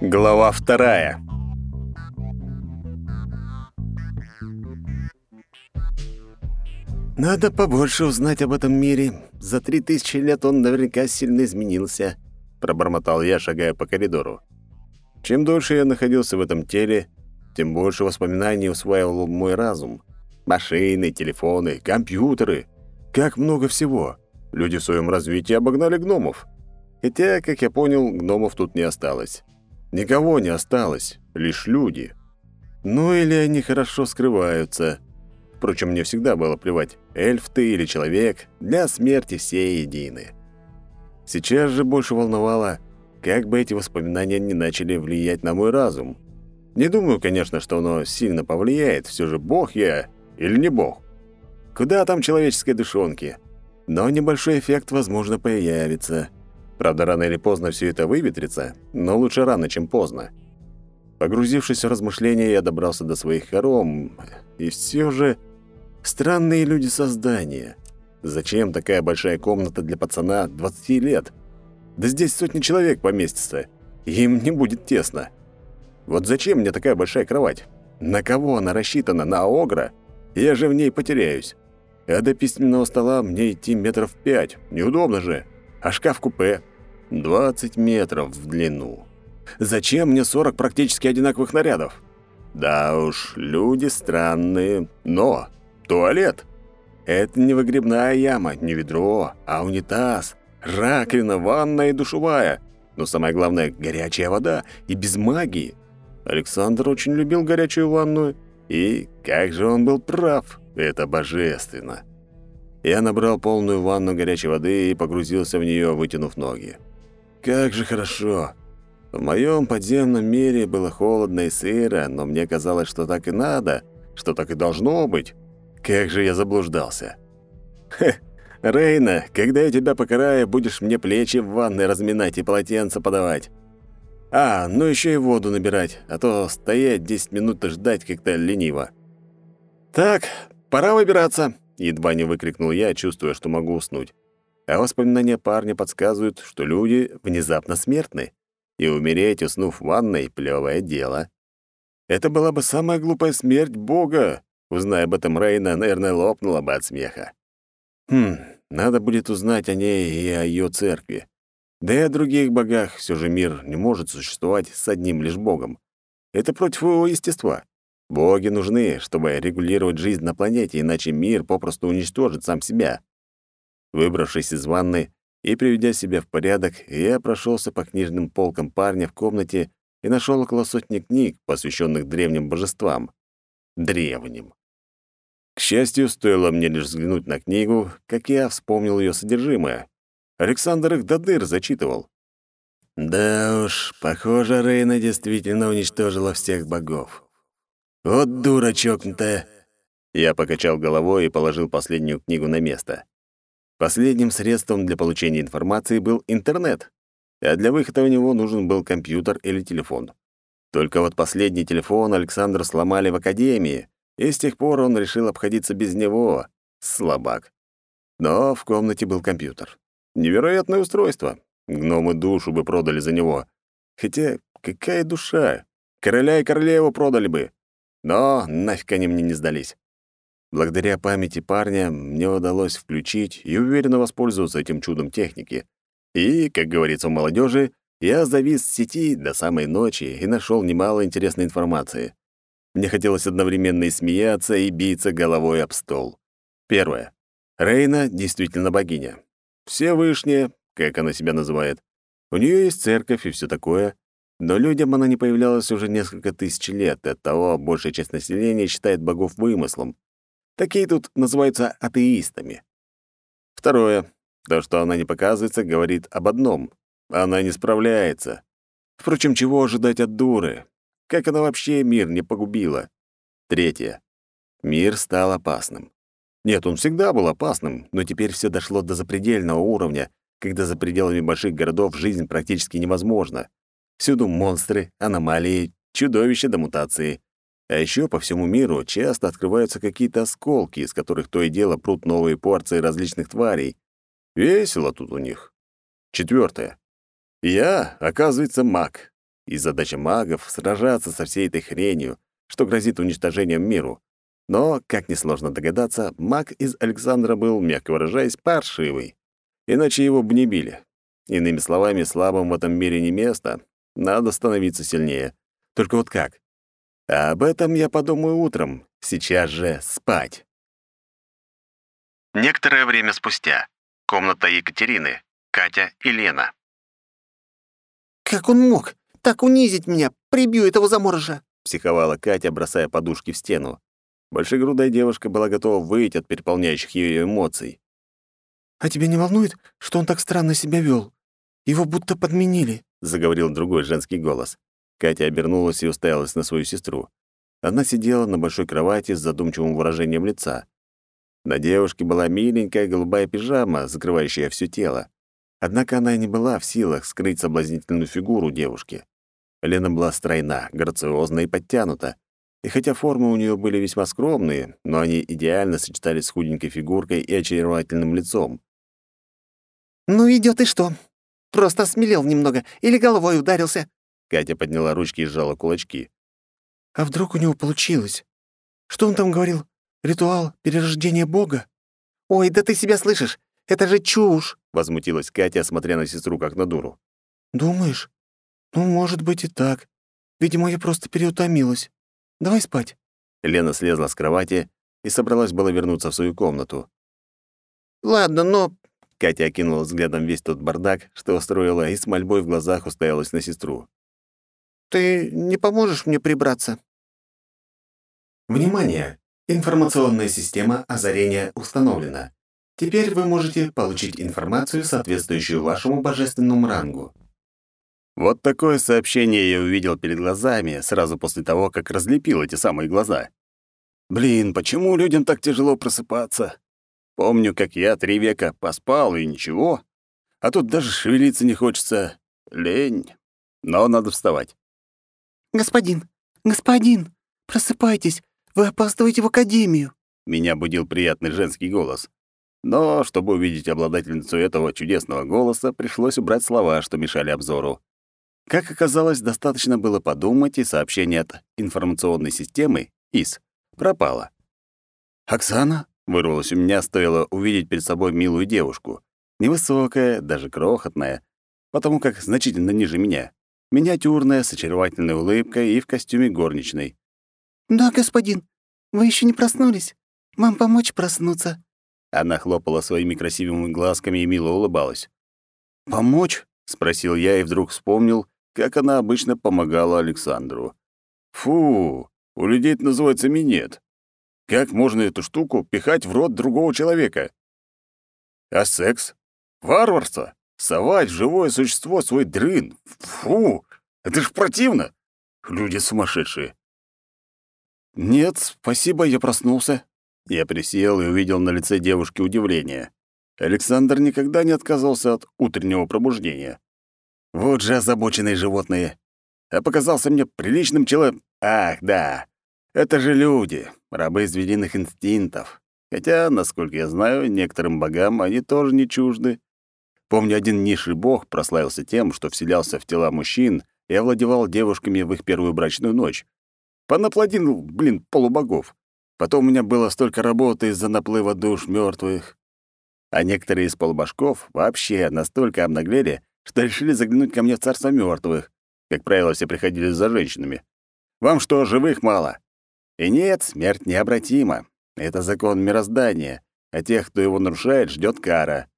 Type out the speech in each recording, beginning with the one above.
Глава вторая. Надо побольше узнать об этом мире. За три тысячи лет он наверняка сильно изменился, пробормотал я, шагая по коридору. Чем дольше я находился в этом теле, тем больше воспоминаний усваивал мой разум. Машины, телефоны, компьютеры. Как много всего. Люди в своем развитии обогнали гномов. Хотя, как я понял, гномов тут не осталось. Никого не осталось, лишь люди. Ну или они хорошо скрываются. Впрочем, мне всегда было плевать, эльф ты или человек, для смерти все едины. Сейчас же больше волновало, как бы эти воспоминания не начали влиять на мой разум. Не думаю, конечно, что оно сильно повлияет, все же бог я или не бог. Куда там человеческой душонки? Но небольшой эффект, возможно, появится. Правда, рано или поздно все это выветрится, но лучше рано, чем поздно. Погрузившись в размышления, я добрался до своих хором, и все же странные люди создания. Зачем такая большая комната для пацана 20 лет? Да здесь сотни человек поместится, им не будет тесно. Вот зачем мне такая большая кровать? На кого она рассчитана? На огра? Я же в ней потеряюсь. А до письменного стола мне идти метров пять. Неудобно же. А шкаф-купе? 20 метров в длину. Зачем мне 40 практически одинаковых нарядов? Да уж, люди странные. Но туалет — это не выгребная яма, не ведро, а унитаз, раковина, ванная и душевая. Но самое главное — горячая вода и без магии. Александр очень любил горячую ванную, и как же он был прав, это божественно. Я набрал полную ванну горячей воды и погрузился в нее, вытянув ноги. Как же хорошо. В моем подземном мире было холодно и сыро, но мне казалось, что так и надо, что так и должно быть. Как же я заблуждался. Хе, Рейна, когда я тебя покараю, будешь мне плечи в ванной разминать и полотенце подавать. А, ну еще и воду набирать, а то стоять 10 минут и ждать как-то лениво. Так, пора выбираться, едва не выкрикнул я, чувствуя, что могу уснуть. А воспоминания парня подсказывают, что люди внезапно смертны, и умереть, уснув в ванной, плевое дело. Это была бы самая глупая смерть Бога. Узная об этом Рейна, наверное, лопнула бы от смеха. Хм, надо будет узнать о ней и о ее церкви. Да и о других богах все же мир не может существовать с одним лишь богом. Это против его естества. Боги нужны, чтобы регулировать жизнь на планете, иначе мир попросту уничтожит сам себя. Выбравшись из ванны и приведя себя в порядок, я прошелся по книжным полкам парня в комнате и нашел около сотни книг, посвященных древним божествам. Древним. К счастью, стоило мне лишь взглянуть на книгу, как я вспомнил ее содержимое. Александр их до дыр зачитывал. Да уж, похоже, Рейна действительно уничтожила всех богов. Вот дура чокнутая. Я покачал головой и положил последнюю книгу на место. Последним средством для получения информации был интернет, а для выхода у него нужен был компьютер или телефон. Только вот последний телефон Александр сломали в академии, и с тех пор он решил обходиться без него. Слабак. Но в комнате был компьютер. Невероятное устройство. Гномы душу бы продали за него. Хотя какая душа? Короля и королеву продали бы. Но нафиг они мне не сдались. Благодаря памяти парня мне удалось включить и уверенно воспользоваться этим чудом техники. И, как говорится у молодежи, я завис в сети до самой ночи и нашел немало интересной информации. Мне хотелось одновременно и смеяться, и биться головой об стол. Первое. Рейна действительно богиня. Всевышняя, как она себя называет. У нее есть церковь и все такое, но людям она не появлялась уже несколько тысяч лет, и оттого большая часть населения считает богов вымыслом. Такие тут называются атеистами. Второе. То, что она не показывается, говорит об одном. Она не справляется. Впрочем, чего ожидать от дуры? Как она вообще мир не погубила? Третье. Мир стал опасным. Нет, он всегда был опасным, но теперь все дошло до запредельного уровня, когда за пределами больших городов жизнь практически невозможна. Всюду монстры, аномалии, чудовища до мутации. А еще по всему миру часто открываются какие-то осколки, из которых то и дело прут новые порции различных тварей. Весело тут у них. Четвертое. Я, оказывается, маг. и задача магов — сражаться со всей этой хренью, что грозит уничтожением миру. Но, как несложно догадаться, маг из Александра был, мягко выражаясь, паршивый. Иначе его бы не били. Иными словами, слабым в этом мире не место. Надо становиться сильнее. Только вот как? А об этом я подумаю утром. Сейчас же спать. Некоторое время спустя. Комната Екатерины, Катя и Лена. «Как он мог? Так унизить меня! Прибью этого заморожа!» — психовала Катя, бросая подушки в стену. Большегрудая девушка была готова выйти от переполняющих ее эмоций. «А тебя не волнует, что он так странно себя вел? Его будто подменили», — заговорил другой женский голос. Катя обернулась и уставилась на свою сестру. Она сидела на большой кровати с задумчивым выражением лица. На девушке была миленькая голубая пижама, закрывающая все тело. Однако она не была в силах скрыть соблазнительную фигуру девушки. Лена была стройна, грациозна и подтянута. И хотя формы у нее были весьма скромные, но они идеально сочетались с худенькой фигуркой и очаровательным лицом. «Ну, идет и что? Просто осмелел немного или головой ударился?» Катя подняла ручки и сжала кулачки. «А вдруг у него получилось? Что он там говорил? Ритуал перерождения Бога? Ой, да ты себя слышишь! Это же чушь!» — возмутилась Катя, смотря на сестру как на дуру. «Думаешь? Ну, может быть и так. Видимо, я просто переутомилась. Давай спать». Лена слезла с кровати и собралась было вернуться в свою комнату. «Ладно, но...» Катя окинула взглядом весь тот бардак, что устроила, и с мольбой в глазах уставилась на сестру. «Ты не поможешь мне прибраться?» «Внимание! Информационная система озарения установлена. Теперь вы можете получить информацию, соответствующую вашему божественному рангу. Вот такое сообщение я увидел перед глазами сразу после того, как разлепил эти самые глаза. Блин, почему людям так тяжело просыпаться? Помню, как я три века поспал и ничего, а тут даже шевелиться не хочется. Лень. Но надо вставать. «Господин, господин, просыпайтесь, вы опаздываете в академию!» Меня будил приятный женский голос. Но, чтобы увидеть обладательницу этого чудесного голоса, пришлось убрать слова, что мешали обзору. Как оказалось, достаточно было подумать, и сообщение от информационной системы, ИС, пропало. «Оксана?» — вырвалось у меня, стоило увидеть перед собой милую девушку. Невысокая, даже крохотная, потому как значительно ниже меня. Миниатюрная, с очаровательной улыбкой и в костюме горничной. «Да, господин, вы еще не проснулись? Вам помочь проснуться?» Она хлопала своими красивыми глазками и мило улыбалась. «Помочь?» — спросил я и вдруг вспомнил, как она обычно помогала Александру. «Фу, у людей это называется минет. Как можно эту штуку пихать в рот другого человека? А секс? Варварство? Совать в живое существо свой дрын? Фу, это ж противно! Люди сумасшедшие!» «Нет, спасибо, я проснулся». Я присел и увидел на лице девушки удивление. Александр никогда не отказывался от утреннего пробуждения. Вот же озабоченные животные. А показался мне приличным человеком. Ах, да. Это же люди, рабы звериных инстинктов. Хотя, насколько я знаю, некоторым богам они тоже не чужды. Помню, один низший бог прославился тем, что вселялся в тела мужчин и овладевал девушками в их первую брачную ночь. Понаплодил, блин, полубогов. Потом у меня было столько работы из-за наплыва душ мертвых. А некоторые из полубашков вообще настолько обнаглели, что решили заглянуть ко мне в царство мертвых. Как правило, все приходили за женщинами. Вам что, живых мало? И нет, смерть необратима. Это закон мироздания, а тех, кто его нарушает, ждет кара.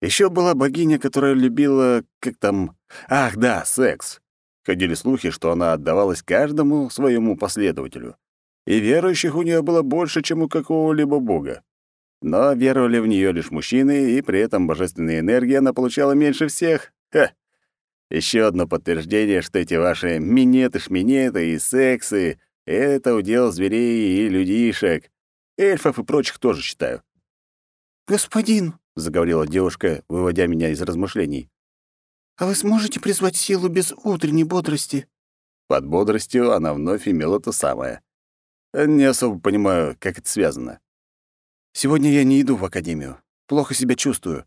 Еще была богиня, которая любила, как там... Ах, да, секс. Ходили слухи, что она отдавалась каждому своему последователю. И верующих у нее было больше, чем у какого-либо бога. Но веровали в нее лишь мужчины, и при этом божественной энергии она получала меньше всех. Ха! Еще одно подтверждение, что эти ваши минеты-шминеты и сексы — это удел зверей и людишек. Эльфов и прочих тоже считаю. «Господин», — заговорила девушка, выводя меня из размышлений, «А вы сможете призвать силу без утренней бодрости?» Под бодростью она вновь имела то самое. Не особо понимаю, как это связано. «Сегодня я не иду в академию. Плохо себя чувствую.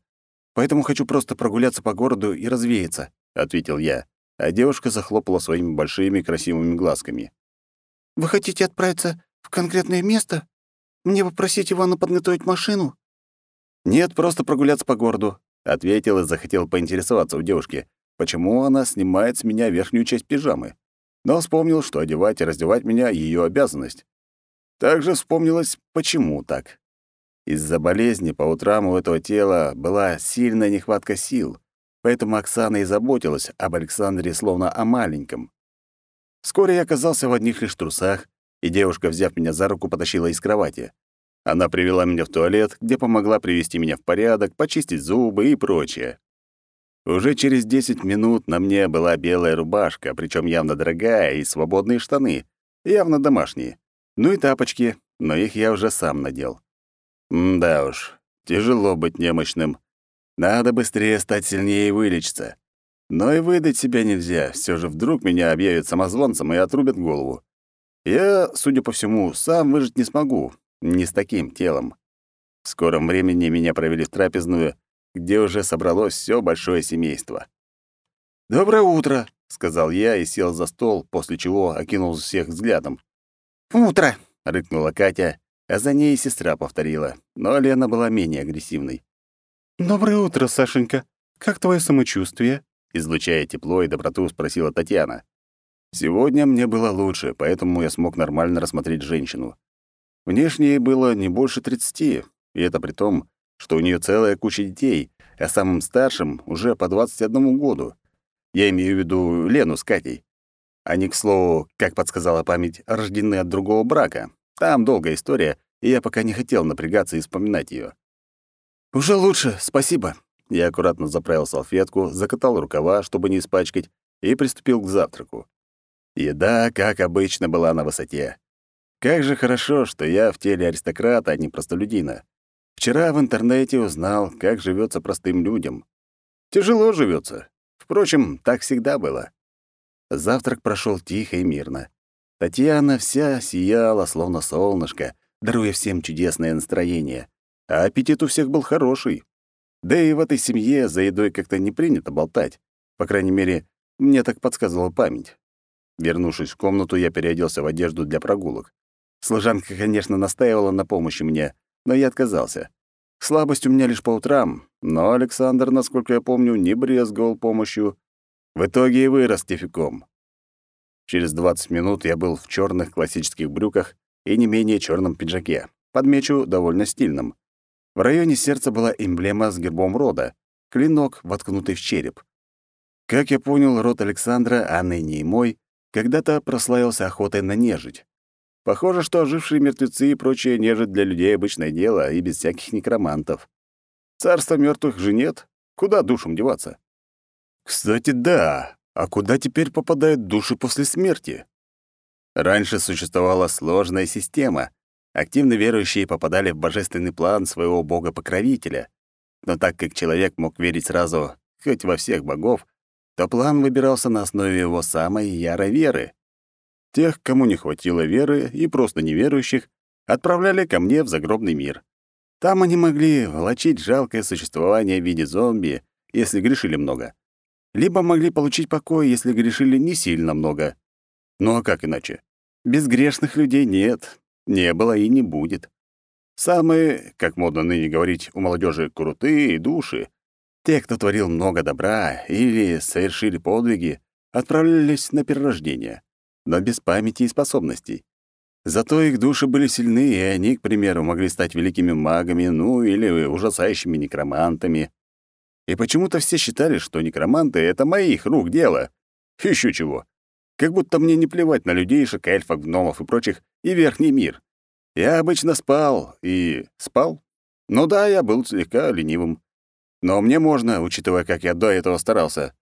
Поэтому хочу просто прогуляться по городу и развеяться», — ответил я. а девушка захлопала своими большими красивыми глазками. «Вы хотите отправиться в конкретное место? Мне попросить Ивана подготовить машину?» «Нет, просто прогуляться по городу», — ответил и захотел поинтересоваться у девушки, почему она снимает с меня верхнюю часть пижамы. Но вспомнил, что одевать и раздевать меня — ее обязанность. Также вспомнилось, почему так. Из-за болезни по утрам у этого тела была сильная нехватка сил, поэтому Оксана и заботилась об Александре словно о маленьком. Вскоре я оказался в одних лишь трусах, и девушка, взяв меня за руку, потащила из кровати. Она привела меня в туалет, где помогла привести меня в порядок, почистить зубы и прочее. Уже через 10 минут на мне была белая рубашка, причем явно дорогая, и свободные штаны, явно домашние. Ну и тапочки, но их я уже сам надел. М да уж, тяжело быть немощным. Надо быстрее стать сильнее и вылечиться. Но и выдать себя нельзя, все же вдруг меня объявят самозванцем и отрубят голову. Я, судя по всему, сам выжить не смогу, не с таким телом. В скором времени меня провели в трапезную, где уже собралось все большое семейство. «Доброе утро», — сказал я и сел за стол, после чего окинул всех взглядом. «Утро!» — рыкнула Катя, а за ней сестра повторила, но Лена была менее агрессивной. «Доброе утро, Сашенька. Как твое самочувствие?» Излучая тепло и доброту, спросила Татьяна. Сегодня мне было лучше, поэтому я смог нормально рассмотреть женщину. Внешне ей было не больше 30, и это при том, что у нее целая куча детей, а самым старшим уже по 21 году. Я имею в виду Лену с Катей. Они, к слову, как подсказала память, рождены от другого брака. Там долгая история, и я пока не хотел напрягаться и вспоминать ее. «Уже лучше, спасибо». Я аккуратно заправил салфетку, закатал рукава, чтобы не испачкать, и приступил к завтраку. Еда, как обычно, была на высоте. Как же хорошо, что я в теле аристократа, а не простолюдина. Вчера в интернете узнал, как живется простым людям. Тяжело живется. Впрочем, так всегда было. Завтрак прошел тихо и мирно. Татьяна вся сияла, словно солнышко, даруя всем чудесное настроение. А аппетит у всех был хороший. Да и в этой семье за едой как-то не принято болтать. По крайней мере, мне так подсказывала память. Вернувшись в комнату, я переоделся в одежду для прогулок. Служанка, конечно, настаивала на помощи мне, но я отказался. Слабость у меня лишь по утрам, но Александр, насколько я помню, не брезговал помощью. В итоге и вырос тификом. Через 20 минут я был в черных классических брюках и не менее черном пиджаке. Подмечу, довольно стильном. В районе сердца была эмблема с гербом рода — клинок, воткнутый в череп. Как я понял, род Александра, а ныне и мой, когда-то прославился охотой на нежить. Похоже, что ожившие мертвецы и прочее нежить для людей обычное дело и без всяких некромантов. Царства мертвых же нет. Куда душам деваться? Кстати, да. А куда теперь попадают души после смерти? Раньше существовала сложная система. Активно верующие попадали в божественный план своего бога-покровителя. Но так как человек мог верить сразу хоть во всех богов, то план выбирался на основе его самой ярой веры. Тех, кому не хватило веры и просто неверующих, отправляли ко мне в загробный мир. Там они могли волочить жалкое существование в виде зомби, если грешили много. Либо могли получить покой, если грешили не сильно много. Ну а как иначе? Безгрешных людей нет, не было и не будет. Самые, как модно ныне говорить у молодежи, крутые души, те, кто творил много добра или совершили подвиги, отправлялись на перерождение но без памяти и способностей. Зато их души были сильны, и они, к примеру, могли стать великими магами, ну или ужасающими некромантами. И почему-то все считали, что некроманты — это моих рук дело. Еще чего. Как будто мне не плевать на людейшек, эльфов, гномов и прочих, и верхний мир. Я обычно спал, и... спал? Ну да, я был слегка ленивым. Но мне можно, учитывая, как я до этого старался.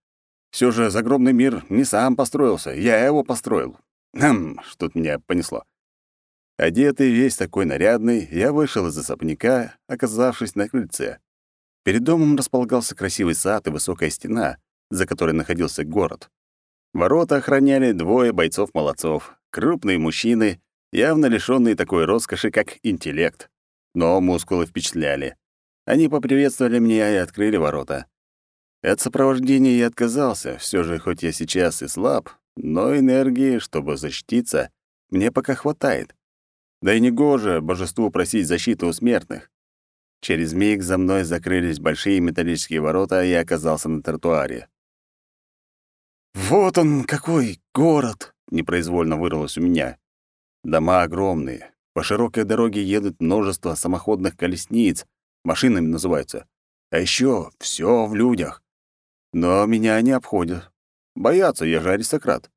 Все же загробный мир не сам построился, я его построил. Хм, что-то меня понесло. Одетый весь такой нарядный, я вышел из особняка, оказавшись на крыльце. Перед домом располагался красивый сад и высокая стена, за которой находился город. Ворота охраняли двое бойцов-молодцов, крупные мужчины, явно лишённые такой роскоши, как интеллект. Но мускулы впечатляли. Они поприветствовали меня и открыли ворота. От сопровождения я отказался, все же, хоть я сейчас и слаб, но энергии, чтобы защититься, мне пока хватает. Да и не гоже божеству просить защиты у смертных. Через миг за мной закрылись большие металлические ворота, и я оказался на тротуаре. «Вот он, какой город!» — непроизвольно вырвалось у меня. Дома огромные. По широкой дороге едут множество самоходных колесниц, машинами называются. А еще все в людях. Но меня не обходят. Боятся, я же аристократ.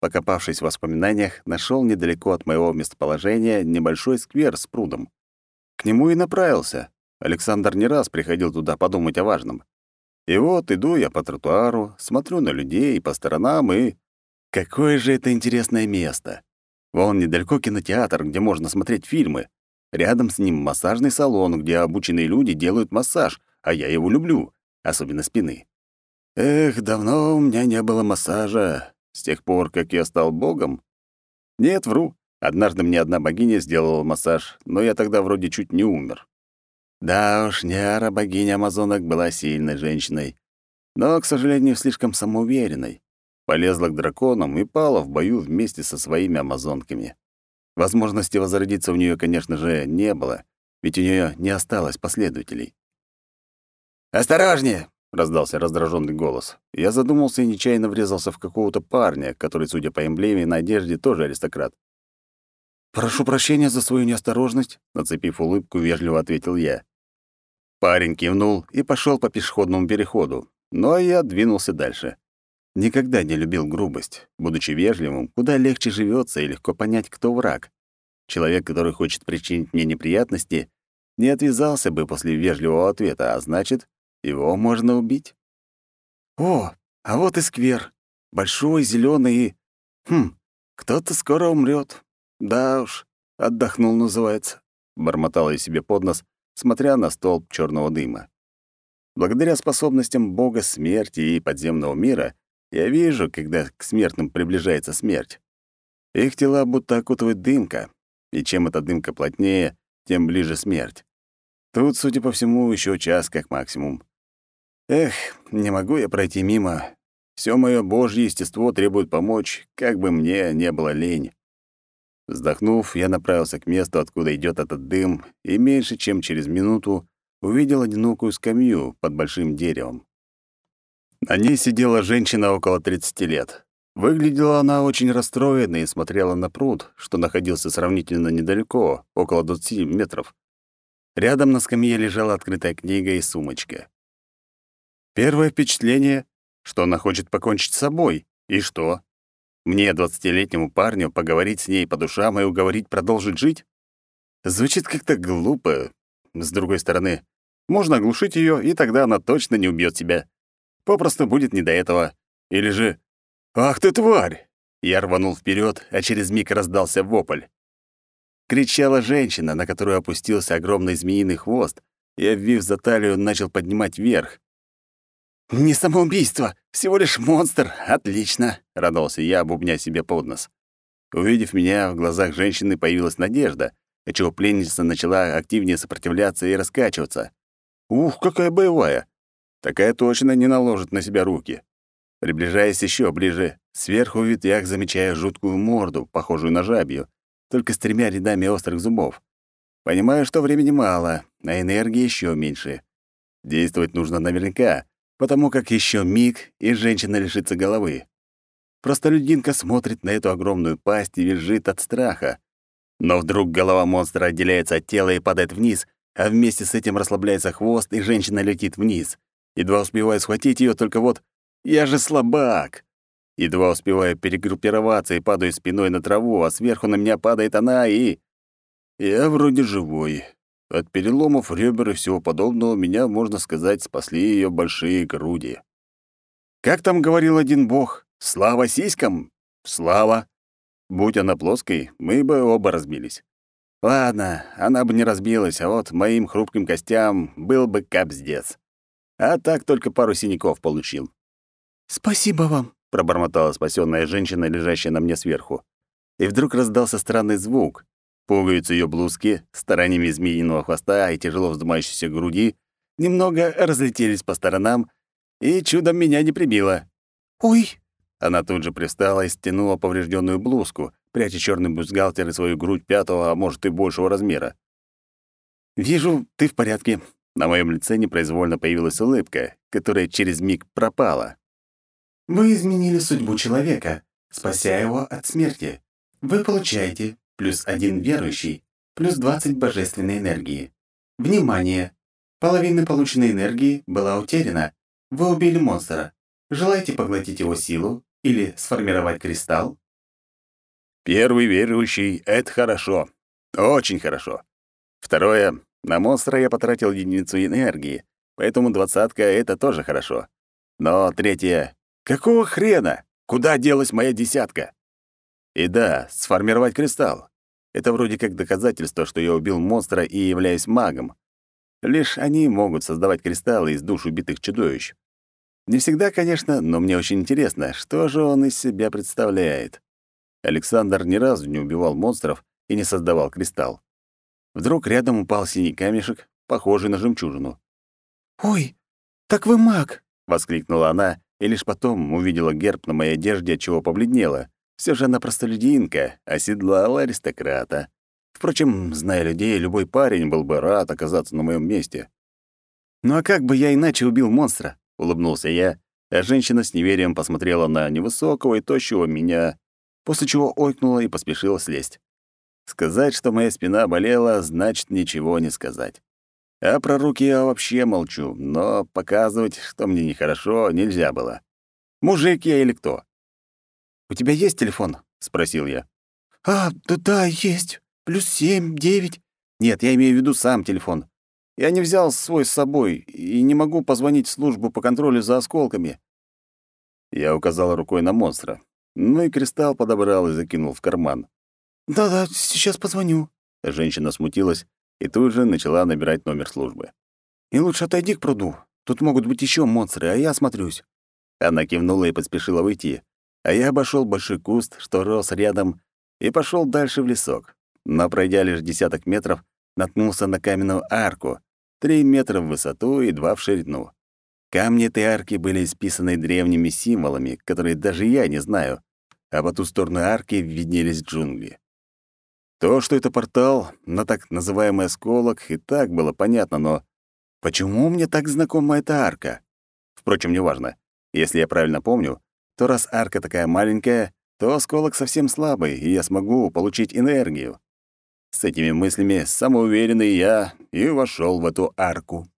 Покопавшись в воспоминаниях, нашел недалеко от моего местоположения небольшой сквер с прудом. К нему и направился. Александр не раз приходил туда подумать о важном. И вот иду я по тротуару, смотрю на людей по сторонам и... Какое же это интересное место! Вон недалеко кинотеатр, где можно смотреть фильмы. Рядом с ним массажный салон, где обученные люди делают массаж, а я его люблю, особенно спины. Эх, давно у меня не было массажа, с тех пор, как я стал богом. Нет, вру. Однажды мне одна богиня сделала массаж, но я тогда вроде чуть не умер. Да уж, Няра, богиня амазонок, была сильной женщиной, но, к сожалению, слишком самоуверенной. Полезла к драконам и пала в бою вместе со своими амазонками. Возможности возродиться у нее, конечно же, не было, ведь у нее не осталось последователей. «Осторожнее!» — раздался раздраженный голос. Я задумался и нечаянно врезался в какого-то парня, который, судя по эмблеме на одежде, тоже аристократ. «Прошу прощения за свою неосторожность», — нацепив улыбку, вежливо ответил я. Парень кивнул и пошел по пешеходному переходу, но я двинулся дальше. Никогда не любил грубость. Будучи вежливым, куда легче живется и легко понять, кто враг. Человек, который хочет причинить мне неприятности, не отвязался бы после вежливого ответа, а значит, его можно убить. О, а вот и сквер. Большой, зеленый. Хм, кто-то скоро умрет. Да уж, отдохнул, называется. Бормотала я себе под нос, смотря на столб черного дыма. Благодаря способностям бога смерти и подземного мира, я вижу, когда к смертным приближается смерть. Их тела будто окутывает дымка, и чем эта дымка плотнее, тем ближе смерть. Тут, судя по всему, еще час как максимум. Эх, не могу я пройти мимо. Все мое божье естество требует помочь, как бы мне не было лень. Вздохнув, я направился к месту, откуда идет этот дым, и меньше чем через минуту увидел одинокую скамью под большим деревом. На ней сидела женщина около 30 лет. Выглядела она очень расстроенной и смотрела на пруд, что находился сравнительно недалеко, около 20 метров. Рядом на скамье лежала открытая книга и сумочка. Первое впечатление, что она хочет покончить с собой. И что? Мне, двадцатилетнему парню, поговорить с ней по душам и уговорить продолжить жить? Звучит как-то глупо. С другой стороны, можно оглушить ее, и тогда она точно не убьет тебя. Попросту будет не до этого. Или же «Ах ты, тварь!» Я рванул вперед, а через миг раздался вопль. Кричала женщина, на которую опустился огромный змеиный хвост, и, обвив за талию, начал поднимать вверх. «Не самоубийство, всего лишь монстр. Отлично!» — радовался я, бубня себе под нос. Увидев меня, в глазах женщины появилась надежда, отчего пленница начала активнее сопротивляться и раскачиваться. «Ух, какая боевая! Такая точно не наложит на себя руки». Приближаясь еще ближе, сверху в ветвях замечаю жуткую морду, похожую на жабью, только с тремя рядами острых зубов. Понимаю, что времени мало, а энергии еще меньше. Действовать нужно наверняка, потому как еще миг, и женщина лишится головы. Простолюдинка смотрит на эту огромную пасть и визжит от страха. Но вдруг голова монстра отделяется от тела и падает вниз, а вместе с этим расслабляется хвост, и женщина летит вниз. Едва успеваю схватить ее, только вот я же слабак. Едва успеваю перегруппироваться и падаю спиной на траву, а сверху на меня падает она и... Я вроде живой. От переломов ребер и всего подобного меня, можно сказать, спасли ее большие груди. Как там говорил один бог? Слава сиськам? Слава. Будь она плоской, мы бы оба разбились. Ладно, она бы не разбилась, а вот моим хрупким костям был бы капздец. А так только пару синяков получил. «Спасибо вам», — пробормотала спасенная женщина, лежащая на мне сверху. И вдруг раздался странный звук, Пуговицы ее блузки, стараниями змеиного хвоста и тяжело вздымающейся груди немного разлетелись по сторонам, и чудом меня не прибило. «Ой!» Она тут же пристала и стянула поврежденную блузку, пряча черный бюстгальтер и свою грудь пятого, а может и большего размера. «Вижу, ты в порядке». На моем лице непроизвольно появилась улыбка, которая через миг пропала. Вы изменили судьбу человека, спася его от смерти. Вы получаете плюс один верующий, плюс 20 божественной энергии. Внимание! Половина полученной энергии была утеряна. Вы убили монстра. Желаете поглотить его силу или сформировать кристалл? Первый верующий — это хорошо. Очень хорошо. Второе — на монстра я потратил единицу энергии, поэтому двадцатка — это тоже хорошо. Но третье — какого хрена? Куда делась моя десятка? И да, сформировать кристалл. Это вроде как доказательство, что я убил монстра и являюсь магом. Лишь они могут создавать кристаллы из душ убитых чудовищ. Не всегда, конечно, но мне очень интересно, что же он из себя представляет. Александр ни разу не убивал монстров и не создавал кристалл. Вдруг рядом упал синий камешек, похожий на жемчужину. «Ой, так вы маг!» — воскликнула она, и лишь потом увидела герб на моей одежде, чего побледнела. Все же она простолюдинка, оседлала аристократа. Впрочем, зная людей, любой парень был бы рад оказаться на моем месте. «Ну а как бы я иначе убил монстра?» — улыбнулся я, а женщина с неверием посмотрела на невысокого и тощего меня, после чего ойкнула и поспешила слезть. Сказать, что моя спина болела, значит ничего не сказать. А про руки я вообще молчу, но показывать, что мне нехорошо, нельзя было. Мужик я или кто? «У тебя есть телефон?» — спросил я. «А, да-да, есть. Плюс семь, девять». «Нет, я имею в виду сам телефон. Я не взял свой с собой и не могу позвонить в службу по контролю за осколками». Я указал рукой на монстра. Ну и кристалл подобрал и закинул в карман. «Да-да, сейчас позвоню». Женщина смутилась и тут же начала набирать номер службы. «И лучше отойди к пруду. Тут могут быть еще монстры, а я осмотрюсь». Она кивнула и поспешила выйти, а я обошел большой куст, что рос рядом, и пошел дальше в лесок. Но, пройдя лишь десяток метров, наткнулся на каменную арку, три метра в высоту и два в ширину. Камни этой арки были исписаны древними символами, которые даже я не знаю, а по ту сторону арки виднелись джунгли. То, что это портал на так называемый осколок, и так было понятно, но почему мне так знакома эта арка? Впрочем, неважно. Если я правильно помню, то раз арка такая маленькая, то осколок совсем слабый, и я смогу получить энергию. С этими мыслями самоуверенный я и вошел в эту арку.